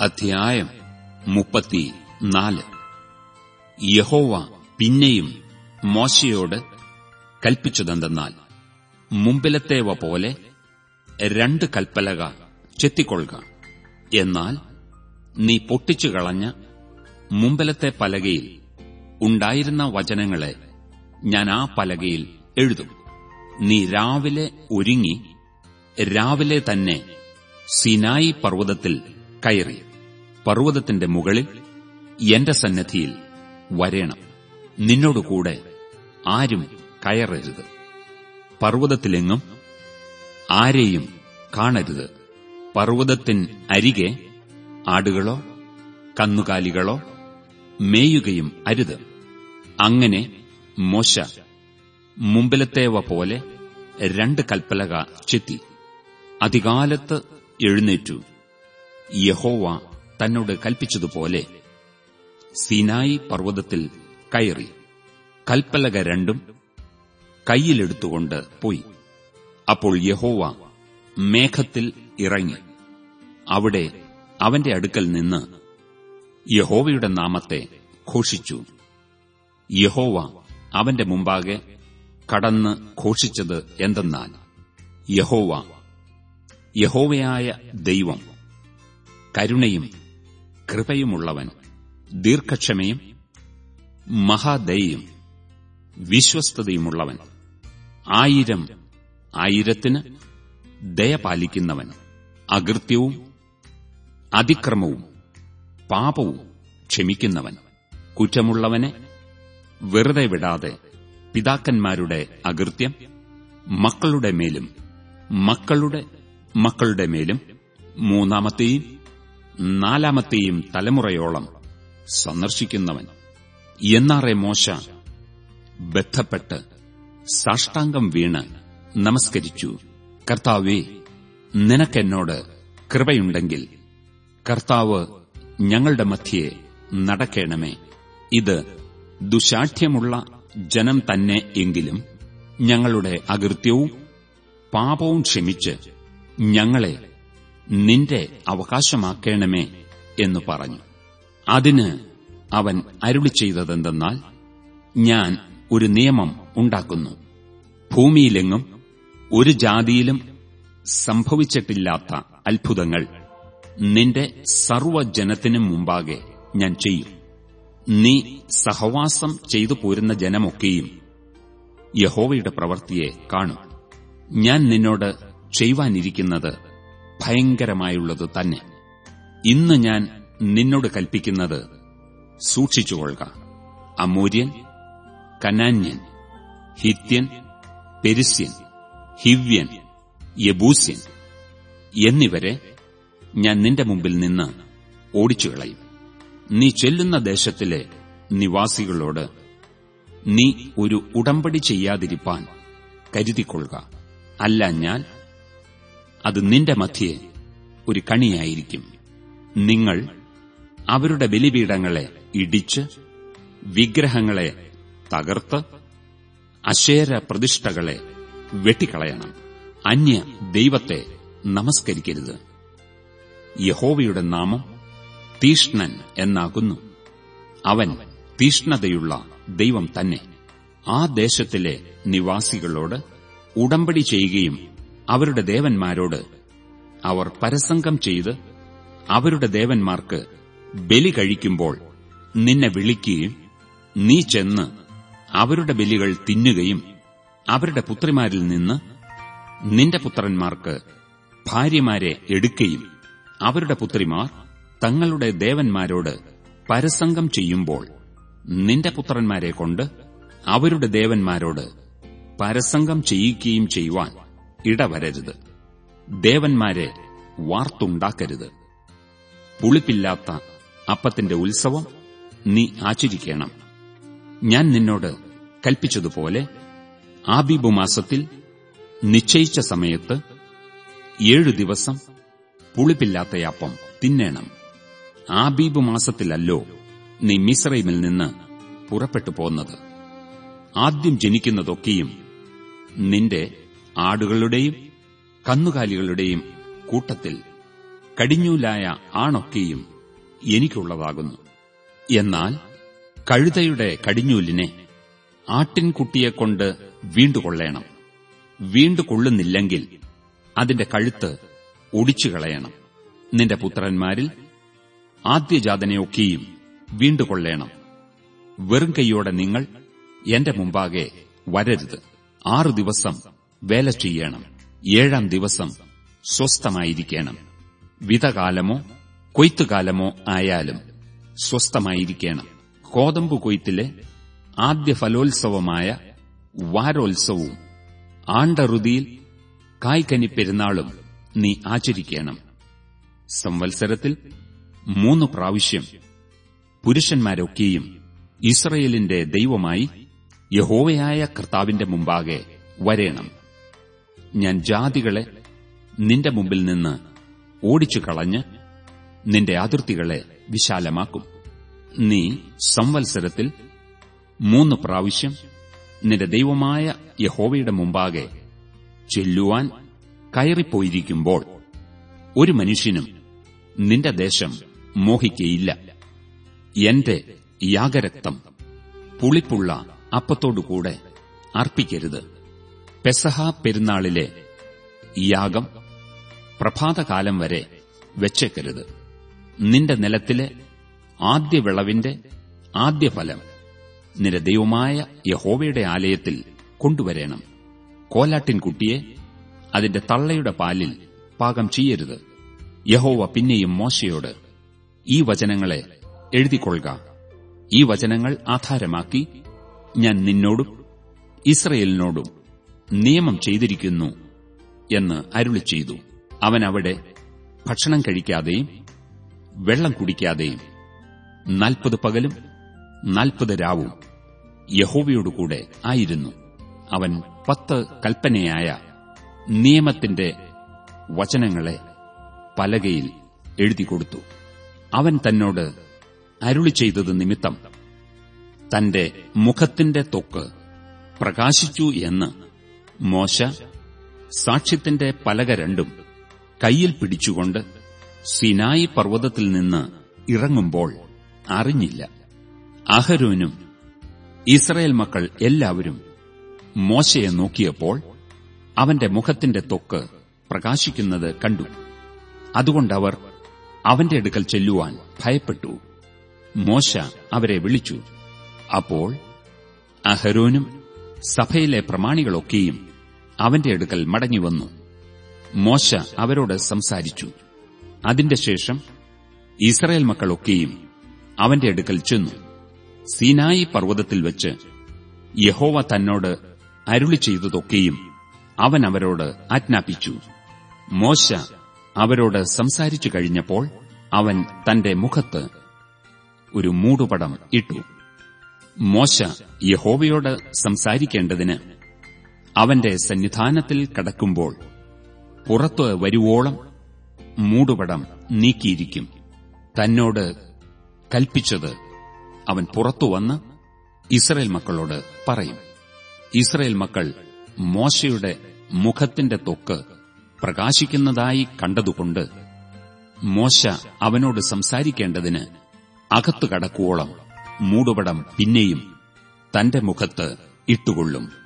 അധ്യായം മുപ്പത്തിനാല്. യഹോവ പിന്നെയും മോശയോട് കൽപ്പിച്ചതെന്തെന്നാൽ മുമ്പിലത്തേവ പോലെ രണ്ട് കൽപ്പലക ചെത്തിക്കൊള്ളുക. എന്നാൽ നീ പൊട്ടിച്ചു കളഞ്ഞ മുമ്പിലത്തെ പലകയിൽ ഉണ്ടായിരുന്ന വചനങ്ങളെ ഞാൻ ആ പലകയിൽ എഴുതും. നീ രാവിലെ ഒരുങ്ങി രാവിലെ തന്നെ സിനായി പർവതത്തിൽ കയറി. പർവതത്തിന്റെ മുകളിൽ എന്റെ സന്നദ്ധിയിൽ വരേണം. നിന്നോടുകൂടെ ആരും കയറരുത്. പർവതത്തിലെങ്ങും ആരെയും കാണരുത്. പർവതത്തിൻ അരികെ ആടുകളോ കന്നുകാലികളോ മേയുകയും അരുത്. അങ്ങനെ മോശ മുമ്പിലത്തേവ പോലെ രണ്ട് കൽപ്പലക ചെത്തി. അധികാലത്ത് എഴുന്നേറ്റു. യഹോവ തന്നോട് കൽപ്പിച്ചതുപോലെ. സീനായി പർവതത്തിൽ കയറി. കൽപ്പലക രണ്ടും കൈയിലെടുത്തുകൊണ്ട് പോയി. അപ്പോൾ യഹോവ മേഘത്തിൽ ഇറങ്ങി. അവിടെ അവന്റെ അടുക്കൽ നിന്ന് യഹോവയുടെ നാമത്തെ ഘോഷിച്ചു. യഹോവ അവന്റെ മുമ്പാകെ കടന്ന് ഘോഷിച്ചത് എന്തെന്നാൽ യഹോവ യഹോവയായ ദൈവം കരുണയും കൃപയുമുള്ളവൻ ദീർഘക്ഷമയും മഹാദയും വിശ്വസ്തതയുമുള്ളവൻ ആയിരം ആയിരത്തിന് ദയ പാലിക്കുന്നവൻ അകൃത്യവും അതിക്രമവും പാപവും ക്ഷമിക്കുന്നവൻ കുറ്റമുള്ളവനെ വെറുതെ വിടാതെ പിതാക്കന്മാരുടെ അകൃത്യം മക്കളുടെ മേലും മക്കളുടെ മക്കളുടെ മേലും മൂന്നാമത്തെയും നാലാമത്തെയും തലമുറയോളം സന്ദർശിക്കുന്നവൻ. എന്നാറെ മോശ ബന്ധപ്പെട്ട് സാഷ്ടാംഗം വീണ് നമസ്കരിച്ചു. കർത്താവേ നിനക്കെന്നോട് കൃപയുണ്ടെങ്കിൽ കർത്താവ് ഞങ്ങളുടെ മധ്യേ നടക്കേണമേ. ഇത് ദുശാഠ്യമുള്ള ജനം തന്നെ എങ്കിലും ഞങ്ങളുടെ അകൃത്യവും പാപവും ക്ഷമിച്ച് ഞങ്ങളെ നിന്റെ അവകാശമാക്കേണമേ എന്ന് പറഞ്ഞു. അതിന് അവൻ അരുളി ചെയ്തതെന്തെന്നാൽ ഞാൻ ഒരു നിയമം ഉണ്ടാക്കുന്നു. ഭൂമിയിലെങ്ങും ഒരു ജാതിയിലും സംഭവിച്ചിട്ടില്ലാത്ത അത്ഭുതങ്ങൾ നിന്റെ സർവജനത്തിനും മുമ്പാകെ ഞാൻ ചെയ്യും. നീ സഹവാസം ചെയ്തു പോരുന്ന ജനമൊക്കെയും യഹോവയുടെ പ്രവൃത്തിയെ കാണും. ഞാൻ നിന്നോട് ചെയ്യുവാനിരിക്കുന്നത് ഭയങ്കരമായുള്ളത് തന്നെ. ഇന്ന് ഞാൻ നിന്നോട് കൽപ്പിക്കുന്നത് സൂക്ഷിച്ചുകൊള്ളുക അമൂര്യൻ കനാന്യൻ ഹിത്യൻ പെരിസ്യൻ ഹിവ്യൻ യബൂസ്യൻ എന്നിവരെ ഞാൻ നിന്റെ മുമ്പിൽ നിന്ന് ഓടിച്ചുകളയും. നീ ചെല്ലുന്ന ദേശത്തിലെ നിവാസികളോട് നീ ഒരു ഉടമ്പടി ചെയ്യാതിരിപ്പാൻ കരുതിക്കൊള്ളുക. അല്ല ഞാൻ അത് നിന്റെ മധ്യേ ഒരു കണിയായിരിക്കും. നിങ്ങൾ അവരുടെ ബലിപീഠങ്ങളെ ഇടിച്ച് വിഗ്രഹങ്ങളെ തകർത്ത് അശേര പ്രതിഷ്ഠകളെ വെട്ടിക്കളയണം. അന്യ ദൈവത്തെ നമസ്കരിക്കരുത്. യഹോവയുടെ നാമം തീഷ്ണൻ എന്നാകുന്നു. അവൻ തീഷ്ണതയുള്ള ദൈവം തന്നെ. ആ ദേശത്തിലെ നിവാസികളോട് ഉടമ്പടി ചെയ്യുകയും അവരുടെ ദേവന്മാരോട് അവർ പരസംഗം ചെയ്ത് അവരുടെ ദേവന്മാർക്ക് ബലി കഴിക്കുമ്പോൾ നിന്നെ വിളിക്കുകയും നീ ചെന്ന് അവരുടെ ബലികൾ തിന്നുകയും അവരുടെ പുത്രിമാരിൽ നിന്ന് നിന്റെ പുത്രന്മാർക്ക് ഭാര്യമാരെ എടുക്കുകയും അവരുടെ പുത്രിമാർ തങ്ങളുടെ ദേവന്മാരോട് പരസംഗം ചെയ്യുമ്പോൾ നിന്റെ പുത്രന്മാരെ കൊണ്ട് അവരുടെ ദേവന്മാരോട് പരസംഗം ചെയ്യിക്കുകയും ചെയ്യുവാൻ ഇടവരരുത്. ദേവന്മാരെ വാർത്തുണ്ടാക്കരുത്. പുളിപ്പില്ലാത്ത അപ്പത്തിന്റെ ഉത്സവം നീ ആചരിക്കണം. ഞാൻ നിന്നോട് കൽപ്പിച്ചതുപോലെ ആബീബു മാസത്തിൽ നിശ്ചയിച്ച സമയത്ത് ഏഴു ദിവസം പുളിപ്പില്ലാത്ത അപ്പം തിന്നേണം. ആബീബ് മാസത്തിലല്ലോ നീ മിസ്രൈമിൽ നിന്ന് പുറപ്പെട്ടു പോന്നത്. ആദ്യം ജനിക്കുന്നതൊക്കെയും നിന്റെ ആടുകളുടെയും കന്നുകാലികളുടെയും കൂട്ടത്തിൽ കടിഞ്ഞൂലായ ആണൊക്കെയും എനിക്കുള്ളതാകുന്നു. എന്നാൽ കഴുതയുടെ കടിഞ്ഞൂലിനെ ആട്ടിൻകുട്ടിയെക്കൊണ്ട് വീണ്ടുകൊള്ളേണം. വീണ്ടുകൊള്ളുന്നില്ലെങ്കിൽ അതിന്റെ കഴുത്ത് ഒടിച്ചുകളയണം. നിന്റെ പുത്രന്മാരിൽ ആദ്യജാതനെയൊക്കെയും വീണ്ടുകൊള്ളേണം. വെറും കൈയോടെ നിങ്ങൾ എന്റെ മുമ്പാകെ വരരുത്. ആറു ദിവസം വേല ചെയ്യണം. ഏഴാം ദിവസം സ്വസ്ഥമായിരിക്കണം. വിതകാലമോ കൊയ്ത്തുകാലമോ ആയാലും സ്വസ്ഥമായിരിക്കണം. കോതമ്പു കൊയ്ത്തിലെ ആദ്യ ഫലോത്സവമായ വാരോത്സവവും ആണ്ടറുതിയിൽ കായ്കനി പെരുന്നാളും നീ ആചരിക്കണം. സംവത്സരത്തിൽ മൂന്ന് പ്രാവശ്യം പുരുഷന്മാരൊക്കെയും ഇസ്രയേലിന്റെ ദൈവമായി യഹോവയായ കർത്താവിന്റെ മുമ്പാകെ വരേണം. ഞാൻ ജാതികളെ നിന്റെ മുമ്പിൽ നിന്ന് ഓടിച്ചു കളഞ്ഞ് നിന്റെ അതിർത്തികളെ വിശാലമാക്കും. നീ സംവത്സരത്തിൽ മൂന്ന് പ്രാവശ്യം നിന്റെ ദൈവമായ യഹോവയുടെ മുമ്പാകെ ചെല്ലുവാൻ കയറിപ്പോയിരിക്കുമ്പോൾ ഒരു മനുഷ്യനും നിന്റെ ദേശം മോഹിക്കയില്ല. എന്റെ യാഗരക്തം പുളിപ്പുള്ള അപ്പത്തോടുകൂടെ അർപ്പിക്കരുത്. പെസഹ പെരുന്നാളിലെ യാഗം പ്രഭാതകാലം വരെ വെച്ചേക്കരുത്. നിന്റെ നിലത്തിലെ ആദ്യ വിളവിന്റെ ആദ്യ ഫലം നിന്റെ ദൈവമായ യഹോവയുടെ ആലയത്തിൽ കൊണ്ടുവരേണം. കോലാട്ടിൻകുട്ടിയെ അതിന്റെ തള്ളയുടെ പാലിൽ പാകം ചെയ്യരുത്. യഹോവ പിന്നെയും മോശയോട് ഈ വചനങ്ങളെ എഴുതിക്കൊള്ളുക. ഈ വചനങ്ങൾ ആധാരമാക്കി ഞാൻ നിന്നോടും ഇസ്രയേലിനോടും നിയമം ചെയ്തിരിക്കുന്നു എന്ന് അരുളി ചെയ്തു. അവൻ അവിടെ ഭക്ഷണം കഴിക്കാതെയും വെള്ളം കുടിക്കാതെയും നാൽപ്പത് പകലും നാൽപ്പത് രാവും യഹോവയോടുകൂടെ ആയിരുന്നു. അവൻ പത്ത് കൽപ്പനയായ നിയമത്തിന്റെ വചനങ്ങളെ പലകയിൽ എഴുതി കൊടുത്തു. അവൻ തന്നോട് അരുളി ചെയ്തത് നിമിത്തം തന്റെ മുഖത്തിന്റെ തൊക്ക് പ്രകാശിച്ചു എന്ന് മോശ സാക്ഷ്യത്തിന്റെ പലക രണ്ടും കയ്യിൽ പിടിച്ചുകൊണ്ട് സിനായി പർവതത്തിൽ നിന്ന് ഇറങ്ങുമ്പോൾ അറിഞ്ഞില്ല. അഹരോനും ഇസ്രയേൽ മക്കൾ എല്ലാവരും മോശയെ നോക്കിയപ്പോൾ അവന്റെ മുഖത്തിന്റെ തൊക്ക് പ്രകാശിക്കുന്നത് കണ്ടു. അതുകൊണ്ടവർ അവന്റെ അടുക്കൽ ചെല്ലുവാൻ ഭയപ്പെട്ടു. മോശ അവരെ വിളിച്ചു. അപ്പോൾ അഹരോനും സഭയിലെ പ്രമാണികളൊക്കെയും അവന്റെ അടുക്കൽ മടങ്ങിവന്നു. മോശ അവരോട് സംസാരിച്ചു. അതിന്റെ ശേഷം ഇസ്രായേൽ മക്കളൊക്കെയും അവന്റെ അടുക്കൽ ചെന്നു. സീനായി പർവതത്തിൽ വെച്ച് യഹോവ തന്നോട് അരുളി ചെയ്തതൊക്കെയും അവൻ അവരോട് ആജ്ഞാപിച്ചു. മോശ അവരോട് സംസാരിച്ചു കഴിഞ്ഞപ്പോൾ അവൻ തന്റെ മുഖത്ത് ഒരു മൂടുപടം ഇട്ടു. മോശ യഹോവയോട് സംസാരിക്കേണ്ടതിന് അവന്റെ സന്നിധാനത്തിൽ കടക്കുമ്പോൾ പുറത്തു വരുവോളം മൂടുപടം നീക്കിയിരിക്കും. തന്നോട് കൽപ്പിച്ചത് അവൻ പുറത്തുവന്ന് ഇസ്രയേൽ മക്കളോട് പറയും. ഇസ്രയേൽ മക്കൾ മോശയുടെ മുഖത്തിന്റെ തൊക്ക് പ്രകാശിക്കുന്നതായി കണ്ടതുകൊണ്ട് മോശ അവനോട് സംസാരിക്കേണ്ടതിന് അകത്തു കടക്കുവോളം മൂടുപടം പിന്നെയും തന്റെ മുഖത്ത് ഇട്ടുകൊള്ളും.